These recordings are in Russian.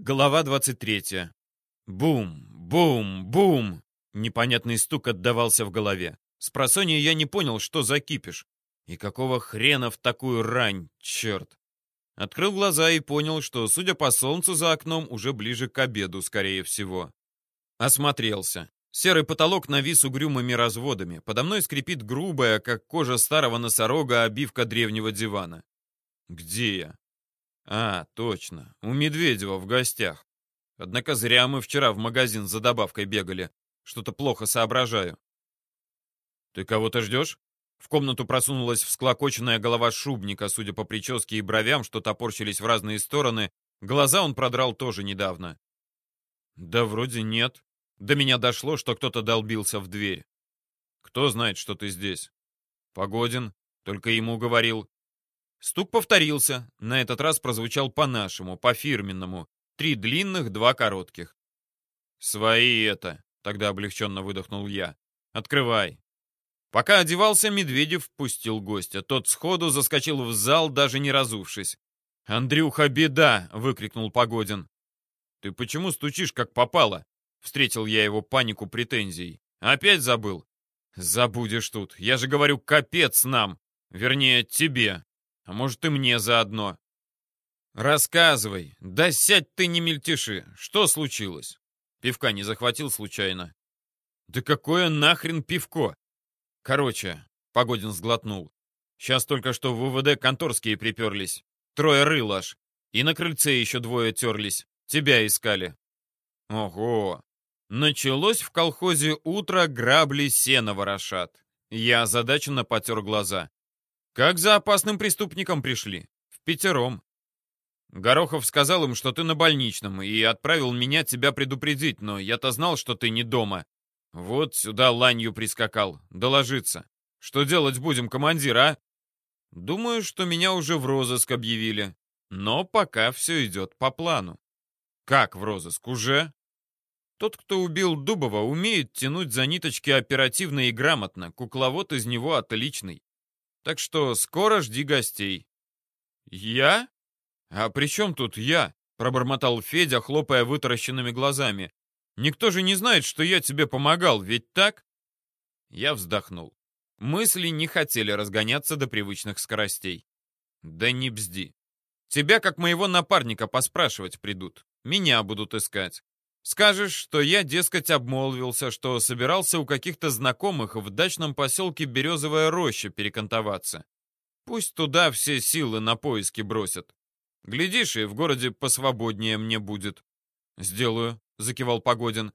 Глава 23. Бум, бум, бум. Непонятный стук отдавался в голове. С просонья я не понял, что за кипиш. И какого хрена в такую рань, черт. Открыл глаза и понял, что, судя по солнцу за окном, уже ближе к обеду, скорее всего. Осмотрелся. Серый потолок навис угрюмыми разводами. Подо мной скрипит грубая, как кожа старого носорога, обивка древнего дивана. Где я? А, точно, у Медведева в гостях. Однако зря мы вчера в магазин за добавкой бегали. Что-то плохо соображаю. Ты кого-то ждешь? В комнату просунулась всклокоченная голова шубника, судя по прическе и бровям, что топорщились в разные стороны. Глаза он продрал тоже недавно. Да вроде нет. До меня дошло, что кто-то долбился в дверь. Кто знает, что ты здесь? Погодин. Только ему говорил. Стук повторился. На этот раз прозвучал по-нашему, по-фирменному. Три длинных, два коротких. «Свои это!» — тогда облегченно выдохнул я. «Открывай!» Пока одевался, Медведев впустил гостя. Тот сходу заскочил в зал, даже не разувшись. «Андрюха, беда!» — выкрикнул Погодин. «Ты почему стучишь, как попало?» — встретил я его панику претензий. «Опять забыл?» «Забудешь тут. Я же говорю, капец нам. Вернее, тебе. А может, и мне заодно. Рассказывай. Да сядь ты не мельтеши. Что случилось? Пивка не захватил случайно. Да какое нахрен пивко? Короче, Погодин сглотнул. Сейчас только что в УВД конторские приперлись. Трое рыл аж. И на крыльце еще двое терлись. Тебя искали. Ого. Началось в колхозе утро, грабли сено ворошат. Я озадаченно потер глаза. Как за опасным преступником пришли? В пятером. Горохов сказал им, что ты на больничном, и отправил меня тебя предупредить, но я-то знал, что ты не дома. Вот сюда ланью прискакал, доложиться. Что делать будем, командир, а? Думаю, что меня уже в розыск объявили. Но пока все идет по плану. Как в розыск? Уже? Тот, кто убил Дубова, умеет тянуть за ниточки оперативно и грамотно. Кукловод из него отличный. Так что скоро жди гостей». «Я? А при чем тут я?» — пробормотал Федя, хлопая вытаращенными глазами. «Никто же не знает, что я тебе помогал, ведь так?» Я вздохнул. Мысли не хотели разгоняться до привычных скоростей. «Да не бзди. Тебя, как моего напарника, поспрашивать придут. Меня будут искать. Скажешь, что я, дескать, обмолвился, что собирался у каких-то знакомых в дачном поселке Березовая роща перекантоваться. Пусть туда все силы на поиски бросят. Глядишь, и в городе посвободнее мне будет. Сделаю, закивал Погодин.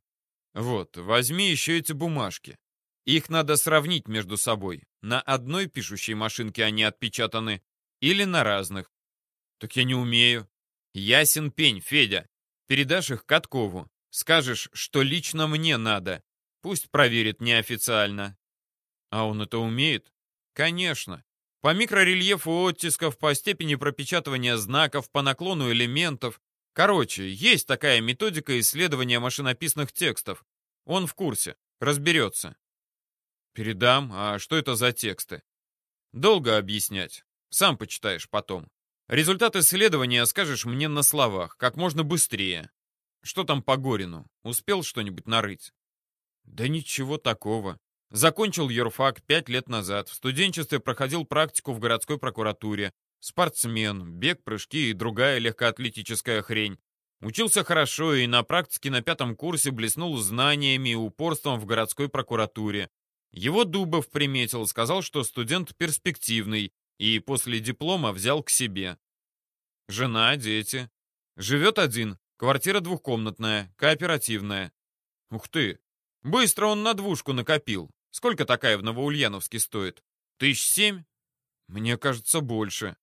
Вот, возьми еще эти бумажки. Их надо сравнить между собой. На одной пишущей машинке они отпечатаны или на разных. Так я не умею. Ясен пень, Федя. Передашь их Каткову. Скажешь, что лично мне надо. Пусть проверит неофициально. А он это умеет? Конечно. По микрорельефу оттисков, по степени пропечатывания знаков, по наклону элементов. Короче, есть такая методика исследования машинописных текстов. Он в курсе, разберется. Передам, а что это за тексты? Долго объяснять. Сам почитаешь потом. Результат исследования скажешь мне на словах, как можно быстрее. Что там по Горину? Успел что-нибудь нарыть? Да ничего такого. Закончил юрфак пять лет назад. В студенчестве проходил практику в городской прокуратуре. Спортсмен, бег, прыжки и другая легкоатлетическая хрень. Учился хорошо и на практике на пятом курсе блеснул знаниями и упорством в городской прокуратуре. Его Дубов приметил, сказал, что студент перспективный, и после диплома взял к себе. Жена, дети. Живет один, Квартира двухкомнатная, кооперативная. Ух ты! Быстро он на двушку накопил. Сколько такая в Новоульяновске стоит? Тысяч семь? Мне кажется, больше.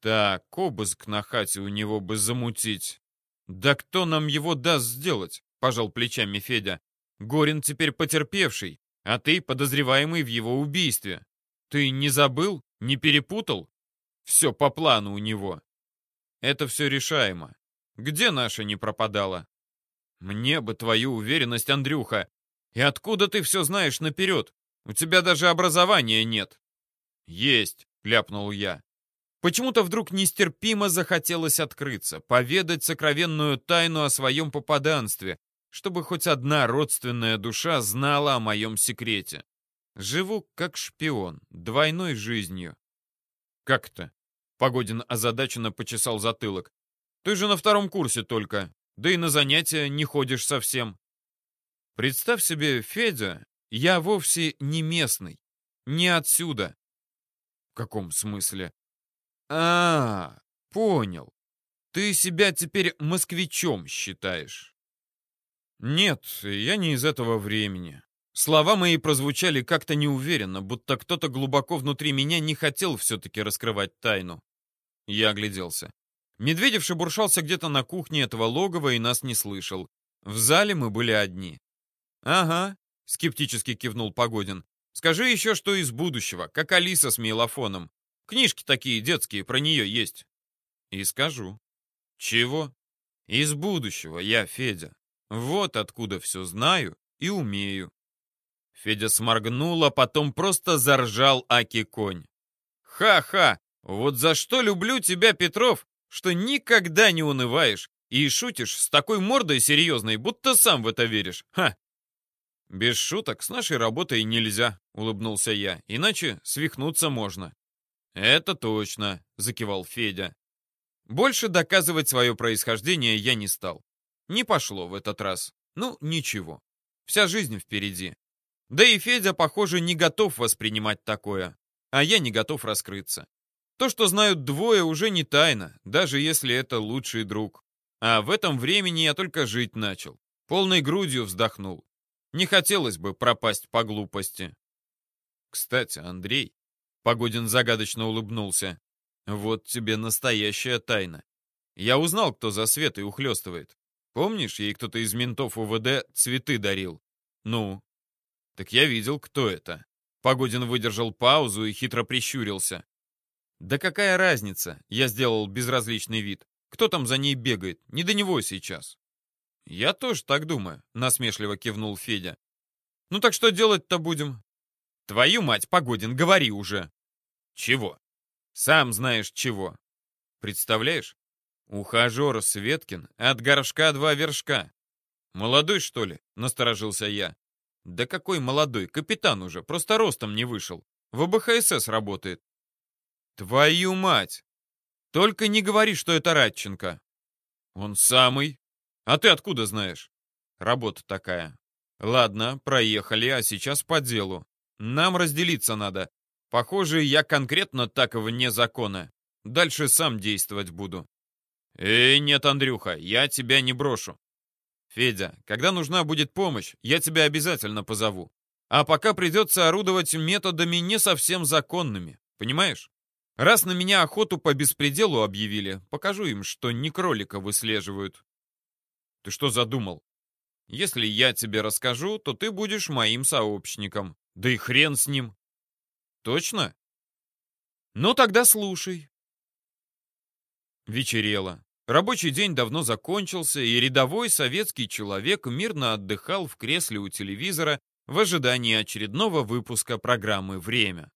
Так, обыск на хате у него бы замутить. Да кто нам его даст сделать? Пожал плечами Федя. Горин теперь потерпевший, а ты подозреваемый в его убийстве. Ты не забыл? Не перепутал? Все по плану у него. Это все решаемо. Где наша не пропадала? Мне бы твою уверенность, Андрюха. И откуда ты все знаешь наперед? У тебя даже образования нет. Есть, ляпнул я. Почему-то вдруг нестерпимо захотелось открыться, поведать сокровенную тайну о своем попаданстве, чтобы хоть одна родственная душа знала о моем секрете. Живу как шпион, двойной жизнью. Как-то? Погодин озадаченно почесал затылок. Ты же на втором курсе только, да и на занятия не ходишь совсем. Представь себе, Федя, я вовсе не местный, не отсюда. В каком смысле? А, понял. Ты себя теперь москвичом считаешь. Нет, я не из этого времени. Слова мои прозвучали как-то неуверенно, будто кто-то глубоко внутри меня не хотел все-таки раскрывать тайну. Я огляделся. Медведев шебуршался где-то на кухне этого логова и нас не слышал. В зале мы были одни. «Ага», — скептически кивнул Погодин. «Скажи еще, что из будущего, как Алиса с мейлофоном. Книжки такие детские про нее есть». «И скажу». «Чего?» «Из будущего я, Федя. Вот откуда все знаю и умею». Федя сморгнул, а потом просто заржал Аки-конь. «Ха-ха! Вот за что люблю тебя, Петров, что никогда не унываешь и шутишь с такой мордой серьезной, будто сам в это веришь. Ха!» «Без шуток с нашей работой нельзя», — улыбнулся я, «иначе свихнуться можно». «Это точно», — закивал Федя. Больше доказывать свое происхождение я не стал. Не пошло в этот раз. Ну, ничего. Вся жизнь впереди. Да и Федя, похоже, не готов воспринимать такое. А я не готов раскрыться. То, что знают двое, уже не тайна, даже если это лучший друг. А в этом времени я только жить начал. Полной грудью вздохнул. Не хотелось бы пропасть по глупости. Кстати, Андрей, Погодин загадочно улыбнулся. Вот тебе настоящая тайна. Я узнал, кто за Светой ухлёстывает. Помнишь, ей кто-то из ментов УВД цветы дарил? Ну? Так я видел, кто это. Погодин выдержал паузу и хитро прищурился. Да какая разница? Я сделал безразличный вид. Кто там за ней бегает? Не до него сейчас. Я тоже так думаю, насмешливо кивнул Федя. Ну так что делать-то будем? Твою мать, Погодин, говори уже. Чего? Сам знаешь чего. Представляешь? Ухажер Светкин от горшка два вершка. Молодой, что ли? Насторожился я. Да какой молодой? Капитан уже, просто ростом не вышел. В БХСС работает. Твою мать! Только не говори, что это Радченко. Он самый. А ты откуда знаешь? Работа такая. Ладно, проехали, а сейчас по делу. Нам разделиться надо. Похоже, я конкретно так вне закона. Дальше сам действовать буду. Эй, нет, Андрюха, я тебя не брошу. Федя, когда нужна будет помощь, я тебя обязательно позову. А пока придется орудовать методами не совсем законными. Понимаешь? Раз на меня охоту по беспределу объявили, покажу им, что не кролика выслеживают. Ты что задумал? Если я тебе расскажу, то ты будешь моим сообщником. Да и хрен с ним. Точно? Ну тогда слушай. Вечерело. Рабочий день давно закончился, и рядовой советский человек мирно отдыхал в кресле у телевизора в ожидании очередного выпуска программы «Время».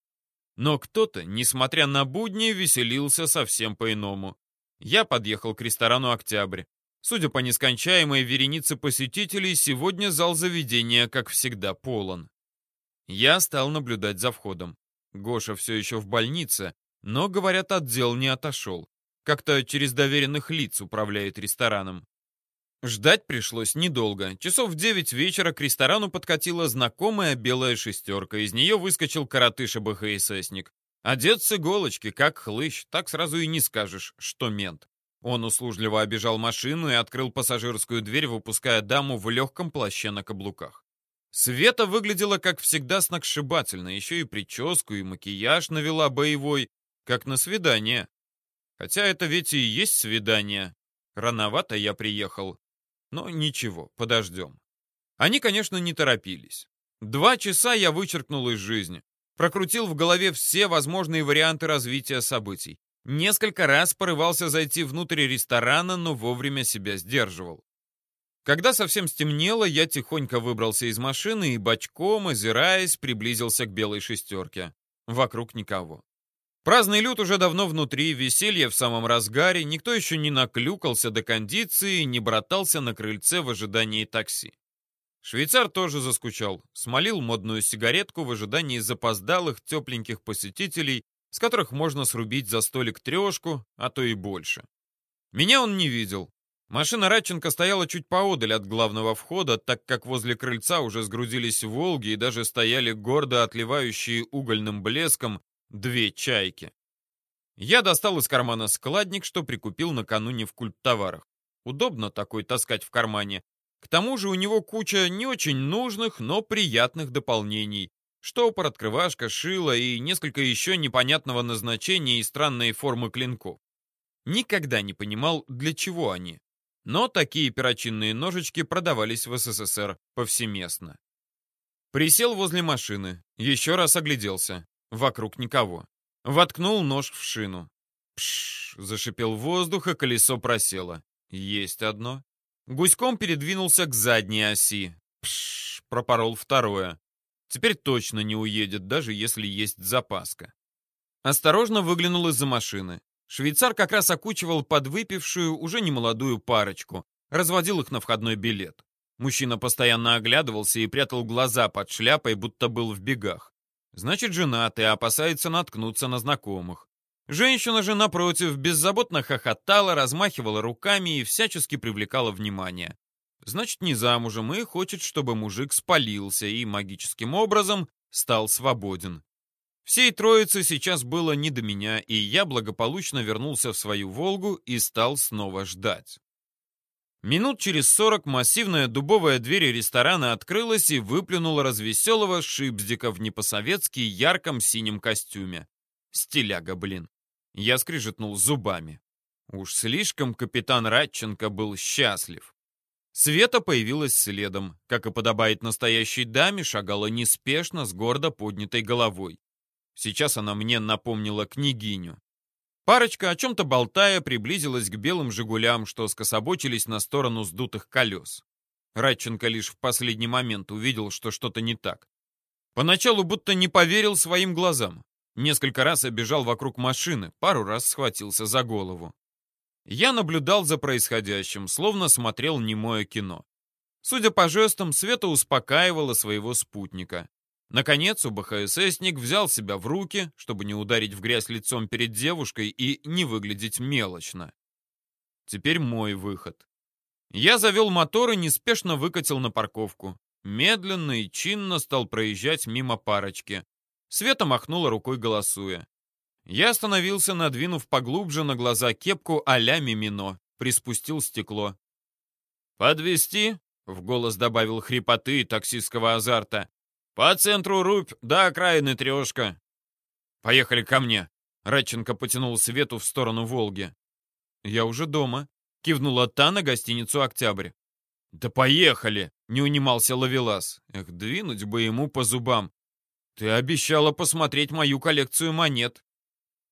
Но кто-то, несмотря на будни, веселился совсем по-иному. Я подъехал к ресторану «Октябрь». Судя по нескончаемой веренице посетителей, сегодня зал заведения, как всегда, полон. Я стал наблюдать за входом. Гоша все еще в больнице, но, говорят, отдел не отошел. Как-то через доверенных лиц управляет рестораном. Ждать пришлось недолго. Часов в девять вечера к ресторану подкатила знакомая белая шестерка. Из нее выскочил коротыша БХССник. Одет с иголочки, как хлыщ, так сразу и не скажешь, что мент. Он услужливо обежал машину и открыл пассажирскую дверь, выпуская даму в легком плаще на каблуках. Света выглядела, как всегда, сногсшибательно, еще и прическу, и макияж навела боевой, как на свидание. Хотя это ведь и есть свидание. Рановато я приехал. Но ничего, подождем. Они, конечно, не торопились. Два часа я вычеркнул из жизни. Прокрутил в голове все возможные варианты развития событий. Несколько раз порывался зайти внутрь ресторана, но вовремя себя сдерживал. Когда совсем стемнело, я тихонько выбрался из машины и бочком, озираясь, приблизился к белой шестерке. Вокруг никого. Праздный люд уже давно внутри, веселье в самом разгаре, никто еще не наклюкался до кондиции, не братался на крыльце в ожидании такси. Швейцар тоже заскучал, смолил модную сигаретку в ожидании запоздалых тепленьких посетителей, с которых можно срубить за столик трешку, а то и больше. Меня он не видел. Машина Радченко стояла чуть поодаль от главного входа, так как возле крыльца уже сгрудились «Волги» и даже стояли гордо отливающие угольным блеском две чайки. Я достал из кармана складник, что прикупил накануне в культтоварах. Удобно такой таскать в кармане. К тому же у него куча не очень нужных, но приятных дополнений. Штопор, открывашка, шило и несколько еще непонятного назначения и странные формы клинков. Никогда не понимал, для чего они. Но такие перочинные ножички продавались в СССР повсеместно. Присел возле машины, еще раз огляделся. Вокруг никого. Воткнул нож в шину. Пш, зашипел воздух, и колесо просело. Есть одно. Гуськом передвинулся к задней оси. Пш, пропорол второе. Теперь точно не уедет, даже если есть запаска. Осторожно выглянул из-за машины. Швейцар как раз окучивал подвыпившую, уже немолодую парочку. Разводил их на входной билет. Мужчина постоянно оглядывался и прятал глаза под шляпой, будто был в бегах. Значит, женат и опасается наткнуться на знакомых. Женщина же, напротив, беззаботно хохотала, размахивала руками и всячески привлекала внимание. Значит, не замужем и хочет, чтобы мужик спалился и магическим образом стал свободен. Всей троице сейчас было не до меня, и я благополучно вернулся в свою «Волгу» и стал снова ждать. Минут через сорок массивная дубовая дверь ресторана открылась и выплюнула развеселого шипздика в не по-советски ярком синем костюме. Стиляга, блин. Я скрижетнул зубами. Уж слишком капитан Радченко был счастлив. Света появилась следом. Как и подобает настоящей даме, шагала неспешно, с гордо поднятой головой. Сейчас она мне напомнила княгиню. Парочка, о чем-то болтая, приблизилась к белым «Жигулям», что скособочились на сторону сдутых колес. Радченко лишь в последний момент увидел, что что-то не так. Поначалу будто не поверил своим глазам. Несколько раз обежал вокруг машины, пару раз схватился за голову. Я наблюдал за происходящим, словно смотрел немое кино. Судя по жестам, Света успокаивала своего спутника. Наконец, УБХССник взял себя в руки, чтобы не ударить в грязь лицом перед девушкой и не выглядеть мелочно. Теперь мой выход. Я завел мотор и неспешно выкатил на парковку. Медленно и чинно стал проезжать мимо парочки. Света махнула рукой, голосуя. Я остановился, надвинув поглубже на глаза кепку а-ля Мимино, приспустил стекло. «Подвезти?» — в голос добавил хрипоты и таксистского азарта. По центру рубь, до окраины трешка. Поехали ко мне. Радченко потянул Свету в сторону Волги. Я уже дома. Кивнула та на гостиницу «Октябрь». «Да поехали!» — не унимался Лавелас. Эх, двинуть бы ему по зубам. «Ты обещала посмотреть мою коллекцию монет».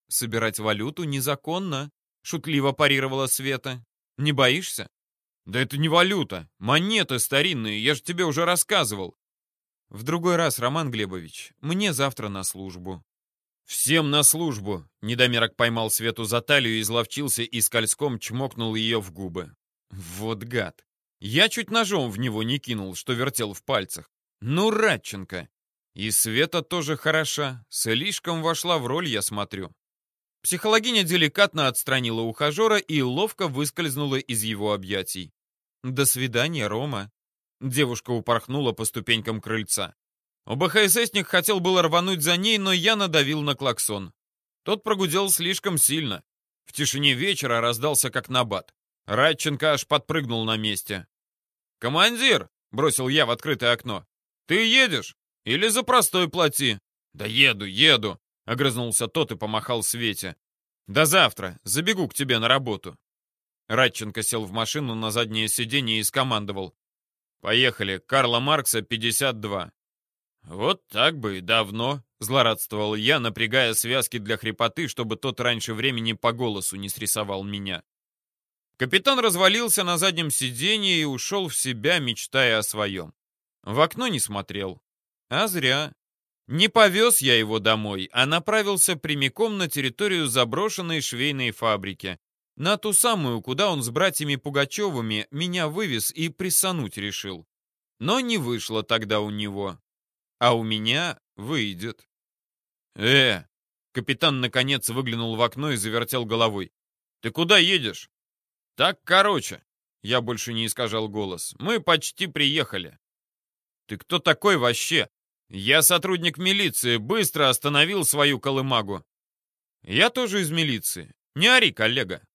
«Собирать валюту незаконно», — шутливо парировала Света. «Не боишься?» «Да это не валюта. Монеты старинные, я же тебе уже рассказывал. В другой раз, Роман Глебович, мне завтра на службу. Всем на службу. Недомерок поймал Свету за талию, изловчился и скользком чмокнул ее в губы. Вот гад. Я чуть ножом в него не кинул, что вертел в пальцах. Ну, Радченко. И Света тоже хороша. Слишком вошла в роль, я смотрю. Психологиня деликатно отстранила ухажера и ловко выскользнула из его объятий. «До свидания, Рома». Девушка упорхнула по ступенькам крыльца. ОБХССник хотел было рвануть за ней, но я надавил на клаксон. Тот прогудел слишком сильно. В тишине вечера раздался как набат. Радченко аж подпрыгнул на месте. «Командир!» — бросил я в открытое окно. «Ты едешь? Или за простой плати?» «Да еду, еду!» — огрызнулся тот и помахал Свете. «До завтра. Забегу к тебе на работу». Радченко сел в машину на заднее сиденье и скомандовал. Поехали. Карла Маркса, 52. Вот так бы и давно, злорадствовал я, напрягая связки для хрипоты, чтобы тот раньше времени по голосу не срисовал меня. Капитан развалился на заднем сиденье и ушел в себя, мечтая о своем. В окно не смотрел. А зря. Не повез я его домой, а направился прямиком на территорию заброшенной швейной фабрики. На ту самую, куда он с братьями Пугачевыми меня вывез и присануть решил. Но не вышло тогда у него. А у меня выйдет. «Э!» Капитан наконец выглянул в окно и завертел головой. «Ты куда едешь?» «Так короче». Я больше не искажал голос. «Мы почти приехали». «Ты кто такой вообще?» «Я сотрудник милиции, быстро остановил свою колымагу». «Я тоже из милиции. Не ори, коллега».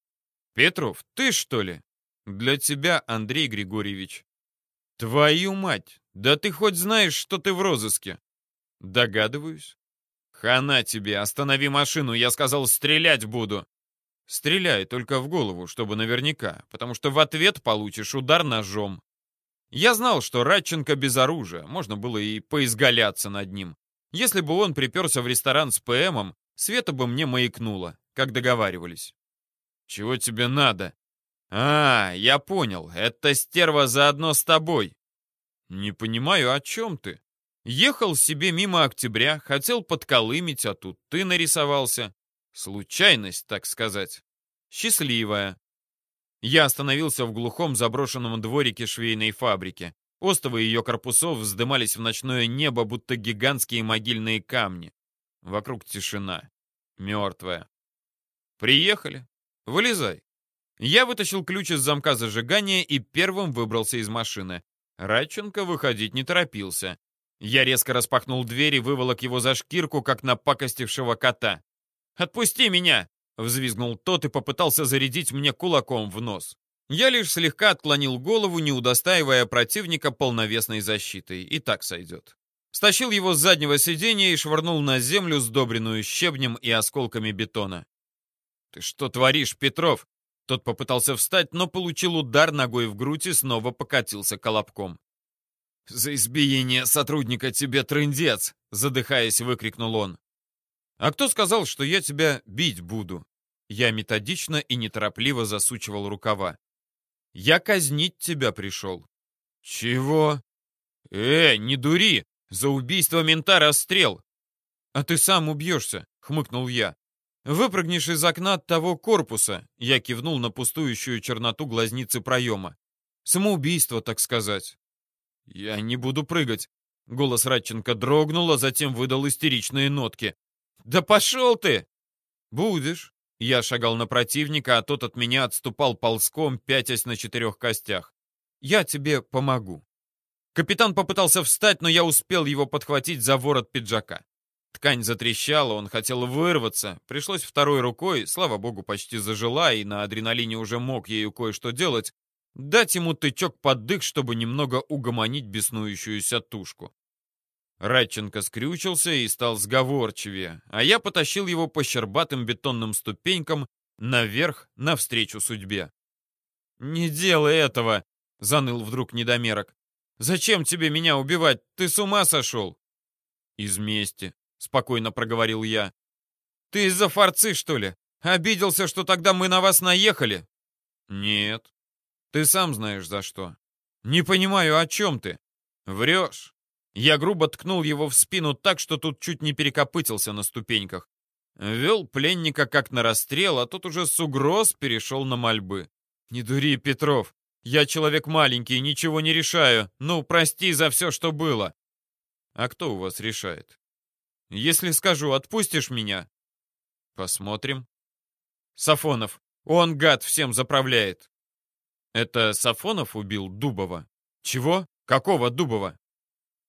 «Петров, ты что ли?» «Для тебя, Андрей Григорьевич». «Твою мать! Да ты хоть знаешь, что ты в розыске?» «Догадываюсь». «Хана тебе! Останови машину! Я сказал, стрелять буду!» «Стреляй только в голову, чтобы наверняка, потому что в ответ получишь удар ножом. Я знал, что Радченко без оружия, можно было и поизгаляться над ним. Если бы он приперся в ресторан с ПМом, Света бы мне маякнула, как договаривались. «Чего тебе надо?» «А, я понял, это стерва заодно с тобой». «Не понимаю, о чем ты?» «Ехал себе мимо октября, хотел подколымить, а тут ты нарисовался. Случайность, так сказать. Счастливая. Я остановился в глухом заброшенном дворике швейной фабрики. Остовы ее корпусов вздымались в ночное небо, будто гигантские могильные камни. Вокруг тишина. Мертвая. «Приехали. Вылезай». Я вытащил ключ из замка зажигания и первым выбрался из машины. Радченко выходить не торопился. Я резко распахнул дверь и выволок его за шкирку, как напакостившего кота. «Отпусти меня!» Взвизгнул тот и попытался зарядить мне кулаком в нос. Я лишь слегка отклонил голову, не удостаивая противника полновесной защитой. И так сойдет. Стащил его с заднего сиденья и швырнул на землю, сдобренную щебнем и осколками бетона. «Ты что творишь, Петров?» Тот попытался встать, но получил удар ногой в грудь и снова покатился колобком. «За избиение сотрудника тебе трындец!» Задыхаясь, выкрикнул он. «А кто сказал, что я тебя бить буду?» Я методично и неторопливо засучивал рукава. «Я казнить тебя пришел». «Чего?» «Э, не дури! За убийство мента расстрел!» «А ты сам убьешься», — хмыкнул я. «Выпрыгнешь из окна от того корпуса», — я кивнул на пустующую черноту глазницы проема. «Самоубийство, так сказать». «Я не буду прыгать», — голос Радченко дрогнул, а затем выдал истеричные нотки. «Да пошел ты!» «Будешь». Я шагал на противника, а тот от меня отступал ползком, пятясь на четырех костях. «Я тебе помогу». Капитан попытался встать, но я успел его подхватить за ворот пиджака. Ткань затрещала, он хотел вырваться. Пришлось второй рукой, слава богу, почти зажила, и на адреналине уже мог ею кое-что делать, дать ему тычок под дых, чтобы немного угомонить беснующуюся тушку. Радченко скрючился и стал сговорчивее, а я потащил его по щербатым бетонным ступенькам наверх навстречу судьбе. «Не делай этого!» — заныл вдруг недомерок. «Зачем тебе меня убивать? Ты с ума сошел?» «Из мести», — спокойно проговорил я. «Ты из-за форцы, что ли? Обиделся, что тогда мы на вас наехали?» «Нет. Ты сам знаешь, за что». «Не понимаю, о чем ты?» «Врешь. Я грубо ткнул его в спину так, что тут чуть не перекопытился на ступеньках. Вел пленника как на расстрел, а тот уже с угроз перешел на мольбы. «Не дури, Петров. Я человек маленький, ничего не решаю. Ну, прости за все, что было». «А кто у вас решает?» «Если скажу, отпустишь меня?» «Посмотрим». «Сафонов. Он, гад, всем заправляет». «Это Сафонов убил Дубова?» «Чего? Какого Дубова?»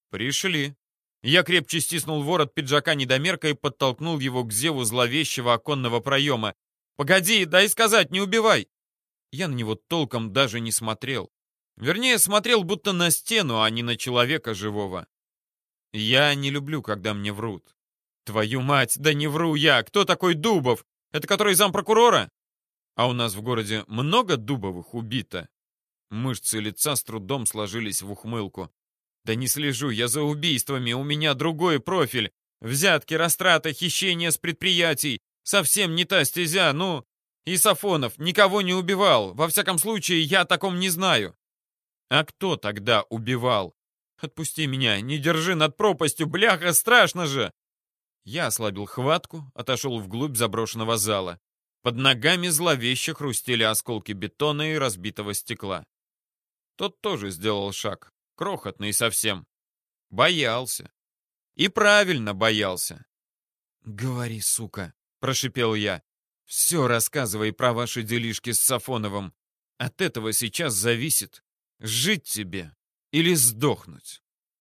«Пришли». Я крепче стиснул ворот пиджака недомерка и подтолкнул его к зеву зловещего оконного проема. «Погоди, дай сказать, не убивай!» Я на него толком даже не смотрел. Вернее, смотрел будто на стену, а не на человека живого. Я не люблю, когда мне врут. Твою мать, да не вру я! Кто такой Дубов? Это который зампрокурора? А у нас в городе много Дубовых убито? Мышцы лица с трудом сложились в ухмылку. Да не слежу я за убийствами, у меня другой профиль. Взятки, растрата, хищение с предприятий. Совсем не та стезя, ну... И Сафонов никого не убивал. Во всяком случае, я о таком не знаю. А кто тогда убивал? Отпусти меня, не держи над пропастью, бляха, страшно же!» Я ослабил хватку, отошел вглубь заброшенного зала. Под ногами зловеще хрустели осколки бетона и разбитого стекла. Тот тоже сделал шаг, крохотный совсем. Боялся. И правильно боялся. «Говори, сука», — прошипел я. «Все рассказывай про ваши делишки с Сафоновым. От этого сейчас зависит, жить тебе или сдохнуть».